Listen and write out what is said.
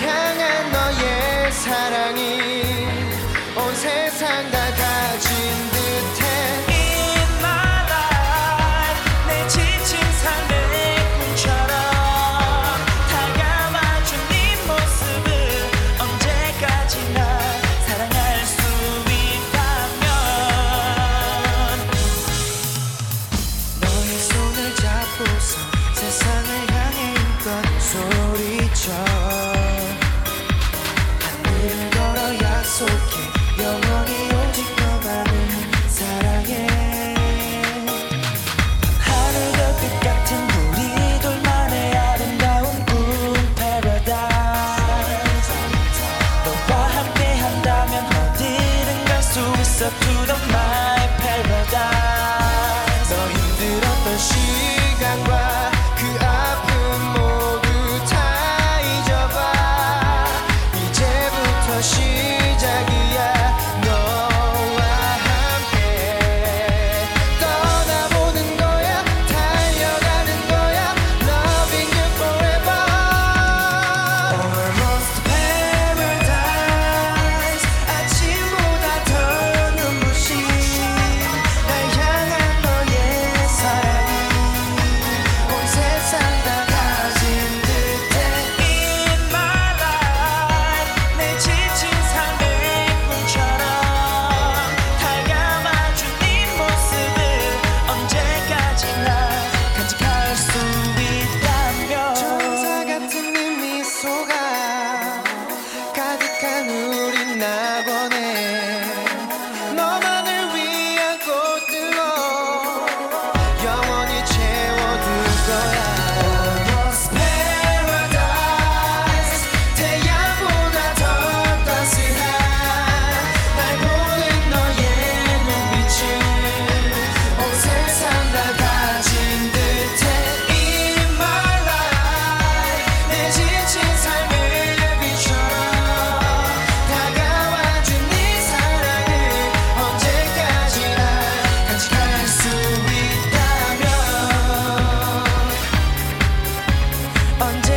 향한 너의 사랑이 온 세상 다 가진 듯해. In my 내 지친 삶의 꿈처럼 다가와준 네 모습을 언제까지나 사랑할 수 있다면 너의 손을 잡고서 세상을 향해 이건 소리쳐 under